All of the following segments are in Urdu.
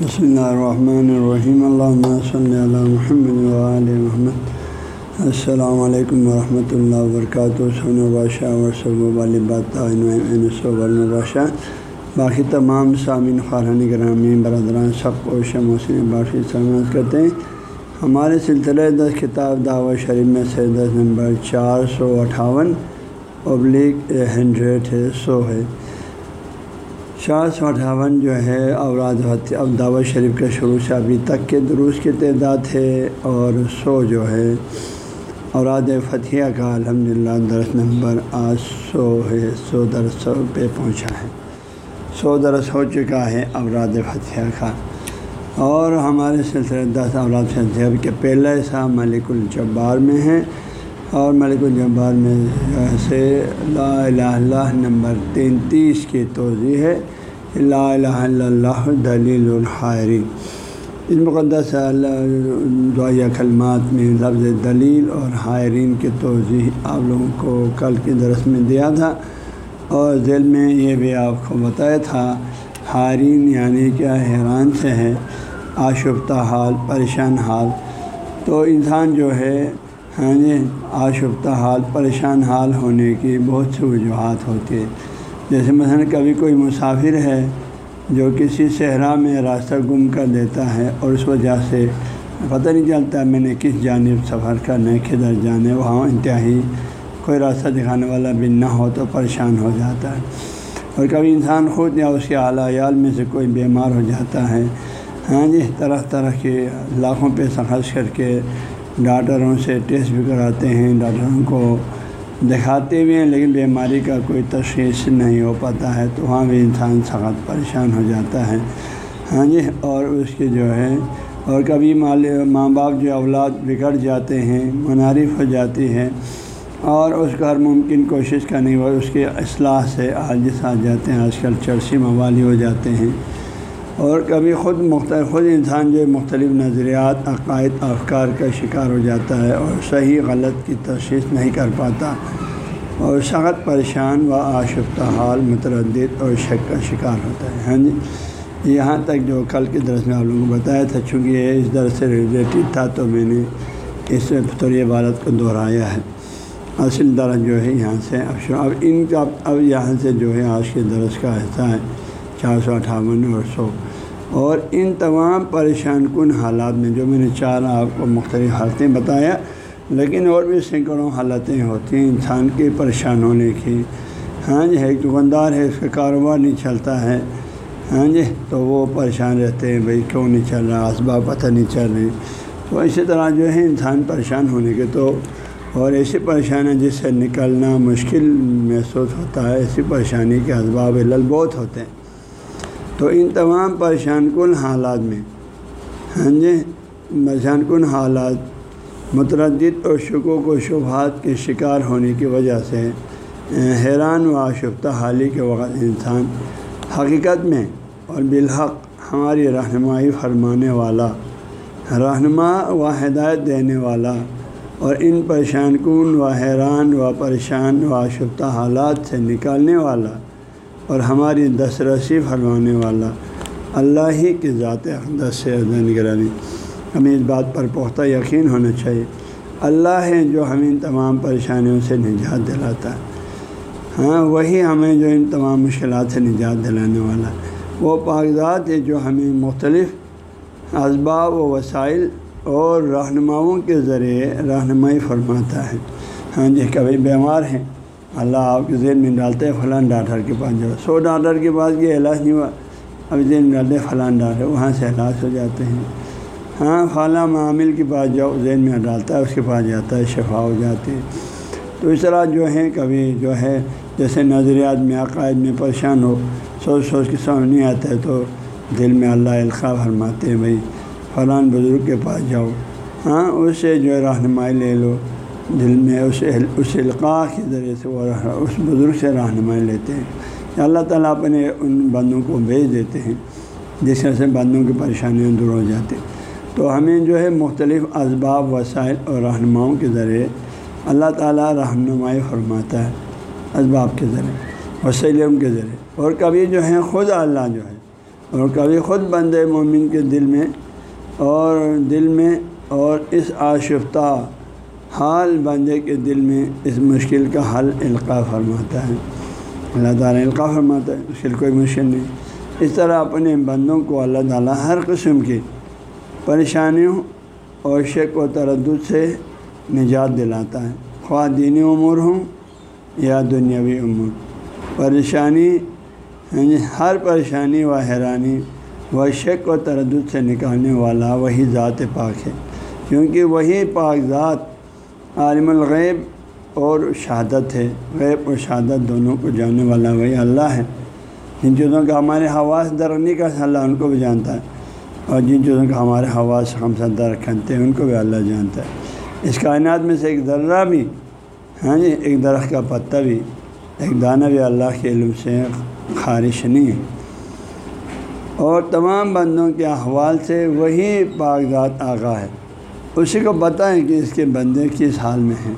بسم اللہ الرحمن الرحیم اللہ صلی اللہ محمد وآل محمد السلام علیکم ورحمۃ اللہ وبرکاتہ سن البادشاہ ورثب البادشاہ باقی تمام سامعین خارن گرامی برادران سب کو شموسن باقی سلامت کرتے ہیں ہمارے سلسلہ دس کتاب دعوت شریف میں سے دس نمبر چار سو اٹھاون ابلیغ ہنڈریڈ ہے سو ہے چار سو اٹھاون جو ہے اوراد اب دعوت شریف کے شروع سے ابھی تک کے دروس کی تعداد ہے اور سو جو ہے اوراد فتح کا الحمد للہ درس نمبر آج سو ہے، سو درس پہ پہنچا ہے۔ سو درس ہو چکا ہے اوراد فتح کا۔ اور ہمارے سلسلے دس اوراد فتح کے پہلا حصہ ملک الجبار میں ہے۔ اور ملک الجبار میں سے لا الہ اللہ نمبر تینتیس کی توضیع ہے۔ لا الہ الا اللہ دلیل الحائری اس مقدس دعائیہ کلمات میں لفظ دلیل اور حائرین کی توضیع آپ لوگوں کو کل کے درس میں دیا تھا اور ذیل میں یہ بھی آپ کو بتایا تھا، حائرین یعنی کیا حیران سے ہے آشفتہ حال، پریشان حال۔ تو انسان جو ہے ہاں جی آشفتہ حال، پریشان حال ہونے کی بہت سی وجوہات ہوتی ہے جیسے مثلاً کبھی کوئی مسافر ہے جو کسی صحرا میں راستہ گم کر دیتا ہے اور اس وجہ سے پتہ نہیں چلتا میں نے کس جانب سفر کرنا ہے، کدھر جانے وہاں انتہائی کوئی راستہ دکھانے والا بھی نہ ہو تو پریشان ہو جاتا ہے۔ اور کبھی انسان خود یا اس کے اعلیٰ عیال میں سے کوئی بیمار ہو جاتا ہے۔ ہاں جی طرح طرح کے لاکھوں پیسہ خرچ کر کے ڈاکٹروں سے ٹیسٹ بھی کراتے ہیں، ڈاکٹروں کو دکھاتے ہوئے ہیں، لیکن بیماری کا کوئی تشخیص نہیں ہو پاتا ہے، تو وہاں بھی انسان سخت پریشان ہو جاتا ہے۔ ہاں جی اور اس کے جو ہے، اور کبھی مال، ماں باپ جو اولاد بگڑ جاتے ہیں منعرف ہو جاتی ہے، اور اس کا ہر ممکن کوشش کرنے کے اس کے اصلاح سے عاجز آ جاتے ہیں۔ آج کل چرسی موالی ہو جاتے ہیں۔ اور کبھی خود مختلف خود انسان جو مختلف نظریات، عقائد، افکار کا شکار ہو جاتا ہے اور صحیح غلط کی تشخیص نہیں کر پاتا اور سخت پریشان و آشفتہ حال متردد اور شک کا شکار ہوتا ہے۔ ہاں جی؟ یہاں تک جو کل کے درس میں آپ لوگوں کو بتایا تھا، چونکہ یہ اس درس سے ریلیٹڈ تھا تو میں نے اس فطوری عبادت کو دہرایا ہے۔ اصل درس جو ہے یہاں سے اب اب ان کا اب یہاں سے جو ہے آج کے درس کا حصہ ہے، چار سو اٹھاون اور سو اور ان تمام پریشان کن حالات میں جو میں نے چار آپ کو مختلف حالتیں بتایا، لیکن اور بھی سینکڑوں حالتیں ہوتی ہیں انسان کے پریشان ہونے کی۔ ہاں جی ایک دکاندار ہے، اس کا کاروبار نہیں چلتا ہے۔ ہاں جی تو وہ پریشان رہتے ہیں، بھائی کیوں نہیں چل رہا؟ اسباب پتہ نہیں چل رہے۔ تو اسی طرح جو ہے انسان پریشان ہونے کے تو اور ایسی پریشانی جس سے نکلنا مشکل محسوس ہوتا ہے، ایسی پریشانی کے اسباب لل بہت ہوتے ہیں۔ تو ان تمام پریشان کن حالات میں ہاں جی پریشان کن حالات متردد اور شکوک و شبہات کے شکار ہونے کی وجہ سے حیران و آشفتہ حالی کے وقت انسان حقیقت میں اور بالحق ہماری رہنمائی فرمانے والا، رہنما و ہدایت دینے والا اور ان پریشان کن و حیران و پریشان و آشفتہ حالات سے نکالنے والا اور ہماری دس رسی فرمانے والا اللہ ہی کی ذات اقدس سے نگرانی۔ ہمیں اس بات پر پختہ یقین ہونا چاہیے۔ اللہ ہے جو ہمیں ان تمام پریشانیوں سے نجات دلاتا ہے۔ ہاں وہی ہمیں جو ان تمام مشکلات سے نجات دلانے والا۔ وہ کاغذات ہے جو ہمیں مختلف اسباب و وسائل اور رہنماؤں کے ذریعے رہنمائی فرماتا ہے۔ ہاں جی کبھی بیمار ہیں اللہ آپ کے ذہن میں ڈالتے ہیں فلاں ڈاکٹر کے پاس جاؤ۔ سو ڈاکٹر کے پاس یہ علاج نہیں ہوا۔ اب ذہن میں ڈالتے فلاں ڈاکٹر وہاں سے علاج ہو جاتے ہیں۔ ہاں فلاں معامل کے پاس جاؤ، ذہن میں ڈالتا ہے، اس کے پاس جاتا ہے، شفا ہو جاتی ہے۔ تو اس طرح جو ہے، کبھی جو ہے، جیسے نظریات میں، عقائد میں پریشان ہو، سوچ سوچ کے سمجھ نہیں آتا ہے، تو دل میں اللہ القاع فرماتے ہیں، بھائی، فلاں بزرگ کے پاس جاؤ۔ ہاں اس سے جو ہے، رہنمائی لے لو۔ دل میں اس اس القاع کے ذریعے سے وہ اس بزرگ سے رہنمائی لیتے ہیں۔ اللہ تعالیٰ اپنے ان بندوں کو بھیج دیتے ہیں۔ جس طرح سے بندوں کی پریشانیاں دور ہو جاتی تو ہمیں جو ہے مختلف اسباب، وسائل اور رہنماؤں کے ذریعے اللہ تعالیٰ رہنمائی فرماتا ہے اسباب کے ذریعے وسیلوں کے ذریعے۔ اور کبھی جو ہے خود اللہ جو ہے، اور کبھی خود بند مومن کے دل میں، اور دل میں، اور اس آشفتہ حال بندے کے دل میں اس مشکل کا حل القاع فرماتا ہے۔ اللہ تعالیٰ القاع فرماتا ہے، مشکل کوئی مشکل نہیں۔ اس طرح اپنے بندوں کو اللہ تعالیٰ ہر قسم کی پریشانیوں اور شک و تردد سے نجات دلاتا ہے۔ خواہ دینی امور ہوں یا دنیاوی امور۔ پریشانی یعنی ہر پریشانی و حیرانی و شک و تردد سے نکالنے والا وہی ذات پاک ہے۔ کیونکہ وہی پاک ذات عالم الغیب اور شہادت ہے۔ غیب اور شہادت دونوں کو جاننے والا وہی اللہ ہے۔ جن چیزوں کا ہمارے حواس درخنی کا اللہ ان کو بھی جانتا ہے۔ اور جن چیزوں کا ہمارے حواس ہم سے درخت کھنتے ہیں، ان کو بھی اللہ جانتا ہے۔ اس کائنات میں سے ایک ذرہ بھی ہاں جی ایک درخت کا پتہ بھی، ایک دانہ بھی اللہ کے علم سے خارش نہیں ہے۔ اور تمام بندوں کے احوال سے وہی کاغذات آگاہ ہے۔ اسی کو بتائیں کہ اس کے بندے کس حال میں ہیں؟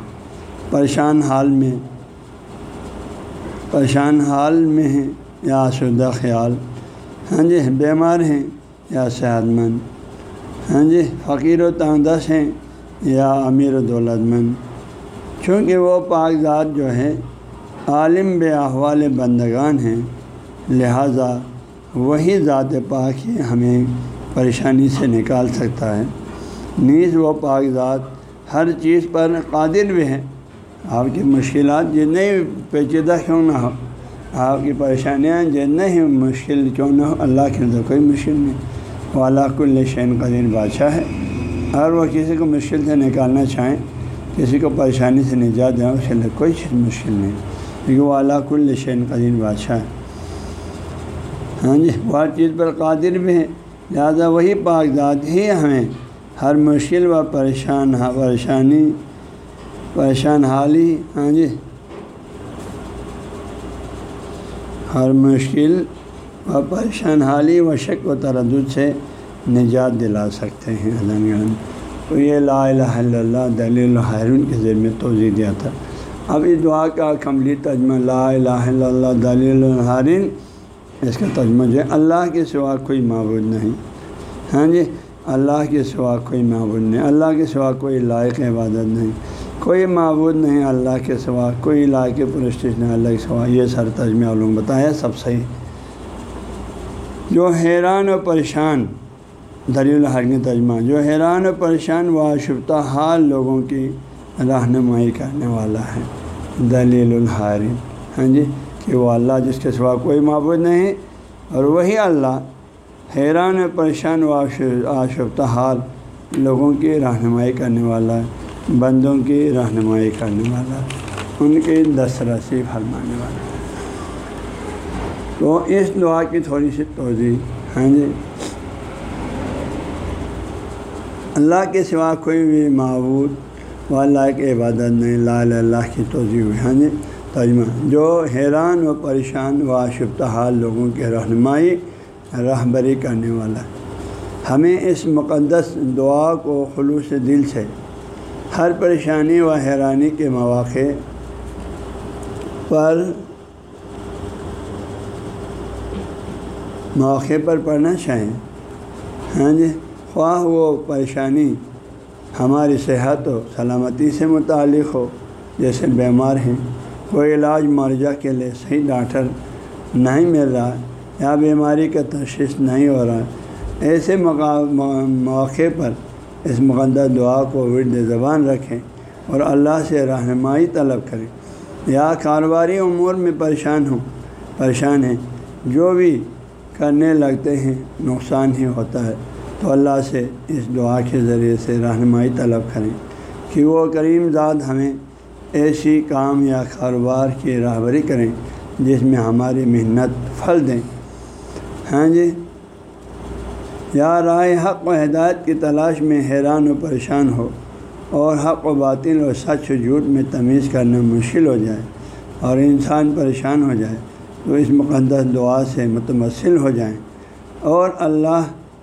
پریشان حال میں، پریشان حال میں ہیں یا آسودہ خیال؟ ہاں جی بیمار ہیں یا صحت مند؟ ہاں جی فقیر و تاندس ہیں یا امیر و دولت مند؟ چونکہ وہ کاغذات جو ہے، عالم بے احوال بندگان ہیں، لہٰذا وہی ذات پاک ہی ہمیں پریشانی سے نکال سکتا ہے۔ نیز وہ کاغذات ہر چیز پر قادر بھی ہیں۔ آپ کی مشکلات جتنے پیچیدہ کیوں نہ ہو؟ آپ کی پریشانیاں جتنے ہی مشکل کیوں نہ ہو؟ اللہ کے اندر کوئی مشکل نہیں۔ وہ اللہ کل شین قدیر بادشاہ ہے۔ اور وہ کسی کو مشکل سے نکالنا چاہیں، کسی کو پریشانی سے نجات دیں، اس کے لیے کوئی چیز مشکل نہیں۔ کیونکہ وہ اللہ کل شین قدیم بادشاہ ہے۔ ہاں جی وہ ہر چیز پر قادر بھی ہے لہٰذا وہی کاغذات ہی ہمیں ہر مشکل و پریشان پریشانی، پریشان حالی ہاں جی۔ ہر مشکل و پریشان حالی و شک و تردد سے نجات دلا سکتے ہیں تو یہ لا الہ الا اللہ، دلیل الحرون کے ذریعے میں توضیع دیا تھا۔ اب اس دعا کا کمپلیٹ تجمہ لا الہ الا اللہ، دلیل الحرین اس کا تجمہ جو ہے اللہ کے سوا کوئی معبود نہیں۔ ہاں جی۔ اللہ کے سوا کوئی معبود نہیں، اللہ کے سوا کوئی لائق عبادت نہیں۔ کوئی معبود نہیں، اللہ کے سوا، کوئی لائق پرستش نہیں، اللہ کے سوا۔ یہ سر تجمہ علوم بتایا سب صحیح۔ جو حیران و پریشان، دلیل الحرن تجمہ جو حیران و پریشان و شبتہ حال لوگوں کی رہنمائی کرنے والا ہے، دلیل الحارن ہاں جی کہ وہ اللہ جس کے سوا کوئی معبود نہیں اور وہی اللہ حیران پریشان و آشفتہ حال لوگوں کی رہنمائی کرنے والا ہے، بندوں کی رہنمائی کرنے والا ان کی دسترسی فرمانے والا تو اس دعا کی تھوڑی سی توضیع ہاں جی۔ اللہ کے سوا کوئی بھی معبود و اللہ کی عبادت نہیں، لا اللہ کی توضیع ہوئی ہاں جی۔ تجمہ جو حیران و پریشان و آشفتہ حال لوگوں کے رہنمائی رہبری کرنے والا۔ ہمیں اس مقدس دعا کو خلوص دل سے، ہر پریشانی و حیرانی کے مواقع پر مواقع پر پڑھنا چاہیں۔ ہاں جی خواہ وہ پریشانی ہماری صحت و سلامتی سے متعلق ہو، جیسے بیمار ہیں کوئی علاج معالجہ کے لیے صحیح ڈاکٹر نہیں مل رہا یا بیماری کا تشخیص نہیں ہو رہا ایسے مواقع پر اس مقدس دعا کو ورد زبان رکھیں اور اللہ سے رہنمائی طلب کریں۔ یا کاروباری امور میں پریشان ہوں۔ پریشان ہیں۔ جو بھی کرنے لگتے ہیں، نقصان ہی ہوتا ہے۔ تو اللہ سے اس دعا کے ذریعے سے رہنمائی طلب کریں کہ وہ کریم ذات ہمیں ایسی کام یا کاروبار کی راہبری کریں جس میں ہماری محنت پھل دیں۔ ہاں جی؟ یا رائے حق و ہدایت کی تلاش میں حیران و پریشان ہو اور حق و باطل و سچ و جھوٹ میں تمیز کرنا مشکل ہو جائے اور انسان پریشان ہو جائے تو اس مقدس دعا سے متمثل ہو جائیں اور اللہ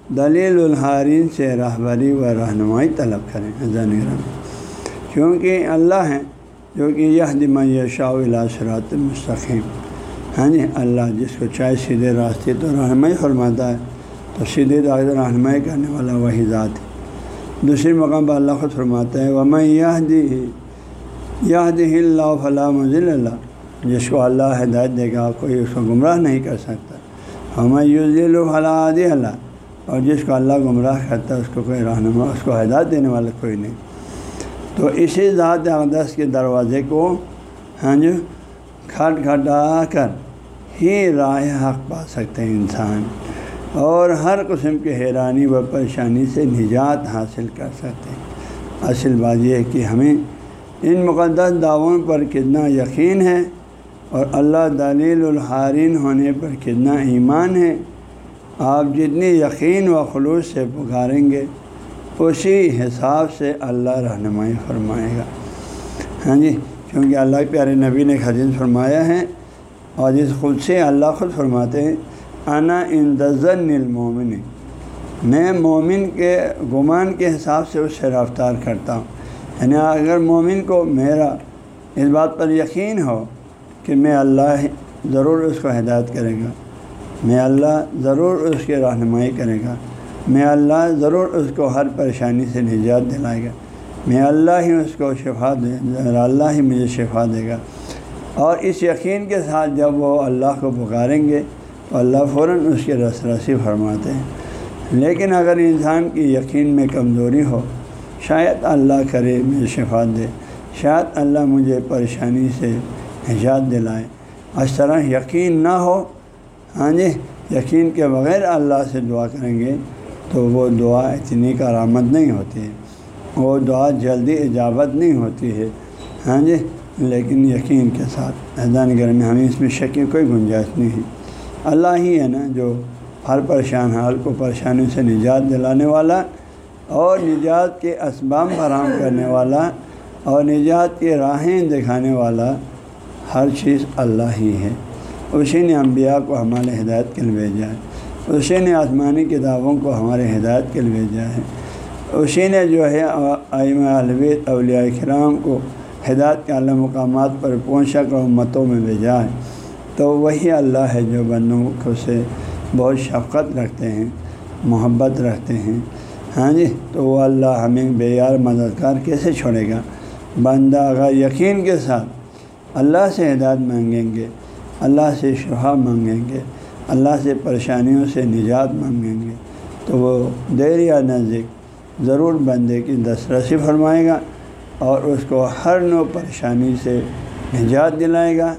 دلیل الحارین سے رہبری و رہنمائی طلب کریں۔ کیونکہ اللہ ہیں، جو کہ یہ دماغ شاہ الاشرات مستقیم۔ ہاں جی اللہ جس کو چاہے سیدھے راستے تو رہنمائی فرماتا ہے تو سیدھے رہنمائی کرنے والا وہی ذات ہے۔ دوسری مقام پر اللہ خود فرماتا ہے وہ میں یہ دی یہ دی اللہ فلاں مضل اللہ جس کو اللہ ہدایت دے گا، کوئی اس کو گمراہ نہیں کر سکتا۔ ہمیں یوزل فلاں اللہ اور جس کو اللہ گمراہ کرتا ہے، اس کو کوئی رہنما، اس کو ہدایت دینے والا کوئی نہیں۔ تو اسی ذات اقدس کے دروازے کو ہاں جی کھٹ کھٹا کر ہی راہ حق پا سکتے ہیں انسان۔ اور ہر قسم کی حیرانی و پریشانی سے نجات حاصل کر سکتے ہیں۔ اصل بات یہ ہے کہ ہمیں ان مقدس دعووں پر کتنا یقین ہے اور اللہ دلیل الحارین ہونے پر کتنا ایمان ہے۔ آپ جتنی یقین و خلوص سے پکاریں گے، اسی حساب سے اللہ رہنمائی فرمائے گا۔ ہاں جی کیونکہ اللہ پیارے نبی نے خدین فرمایا ہے اور جس خود سے اللہ خود فرماتے ہیں، انا اندزن المومن میں مومن کے گمان کے حساب سے اس سے رفتار کرتا ہوں۔ یعنی اگر مومن کو میرا اس بات پر یقین ہو کہ میں اللہ ضرور اس کو ہدایت کرے گا، میں اللہ ضرور اس کی رہنمائی کرے گا، میں اللہ ضرور اس کو ہر پریشانی سے نجات دلائے گا، میں اللہ ہی اس کو شفا دے اللہ ہی مجھے شفا دے گا۔ اور اس یقین کے ساتھ جب وہ اللہ کو پکاریں گے تو اللہ فوراً اس کے رس رسی فرماتے ہیں۔ لیکن اگر انسان کی یقین میں کمزوری ہو، شاید اللہ کرے مجھے شفا دے، شاید اللہ مجھے پریشانی سے نجات دلائے۔ اس طرح یقین نہ ہو ہاں جی یقین کے بغیر اللہ سے دعا کریں گے تو وہ دعا اتنی کارآمد نہیں ہوتی ہے۔ وہ دعا جلدی اجابت نہیں ہوتی ہے۔ ہاں جی لیکن یقین کے ساتھ احدان گر میں ہمیں اس میں شک کی کوئی گنجائش نہیں ہے۔ اللہ ہی ہے نا جو ہر پریشان حال کو پریشانی سے نجات دلانے والا اور نجات کے اسباب فراہم کرنے والا اور نجات کے راہیں دکھانے والا ہر چیز اللہ ہی ہے۔ اسی نے انبیاء کو ہمارے ہدایت کے لیے بھیجا ہے۔ اسی نے آسمانی کتابوں کو ہمارے ہدایت کے لیے بھیجا ہے۔ اسی نے جو ہے آئم الوید اولیاء کرام کو ہدایت کے اعلیٰ مقامات پر پہنچا کر امتوں میں بھیجا ہے۔ تو وہی اللہ ہے جو بندوں کو سے بہت شفقت رکھتے ہیں، محبت رکھتے ہیں۔ ہاں جی تو وہ اللہ ہمیں بے یار مددگار کیسے چھوڑے گا؟ بندہ اگر یقین کے ساتھ اللہ سے ہدایت مانگیں گے، اللہ سے شہا مانگیں گے، اللہ سے پریشانیوں سے نجات مانگیں گے، تو وہ دیر یا نزدیک ضرور بندے کی دسترسی فرمائے گا۔ اور اس کو ہر نو پریشانی سے نجات دلائے گا،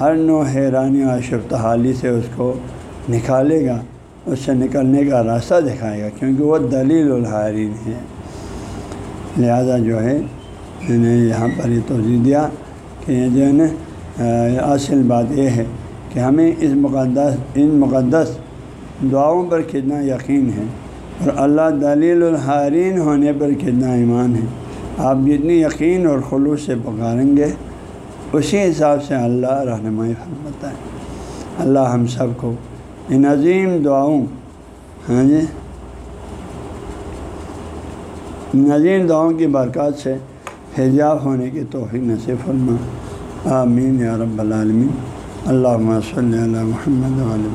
ہر نو حیرانی اور شفتحالی سے اس کو نکالے گا، اس سے نکلنے کا راستہ دکھائے گا، کیونکہ وہ دلیل الحارین ہے لہذا جو ہے، میں نے یہاں پر یہ توجہ دیا کہ یہ جو ہے نا اصل بات یہ ہے کہ ہمیں اس مقدس، ان مقدس دعاؤں پر کتنا یقین ہے اور اللہ دلیل الحارین ہونے پر کتنا ایمان ہے۔ آپ جتنی یقین اور خلوص سے پکاریں گے، اسی حساب سے اللہ رہنمائی فرماتا ہے۔ اللہ ہم سب کو ان عظیم دعاؤں ہاں جی ان عظیم دعاؤں کی برکات سے حجاب ہونے کی توفیق نصیب فرما۔ آمین یا رب العالمین۔ اللہ صلی اللہ محمد علیہ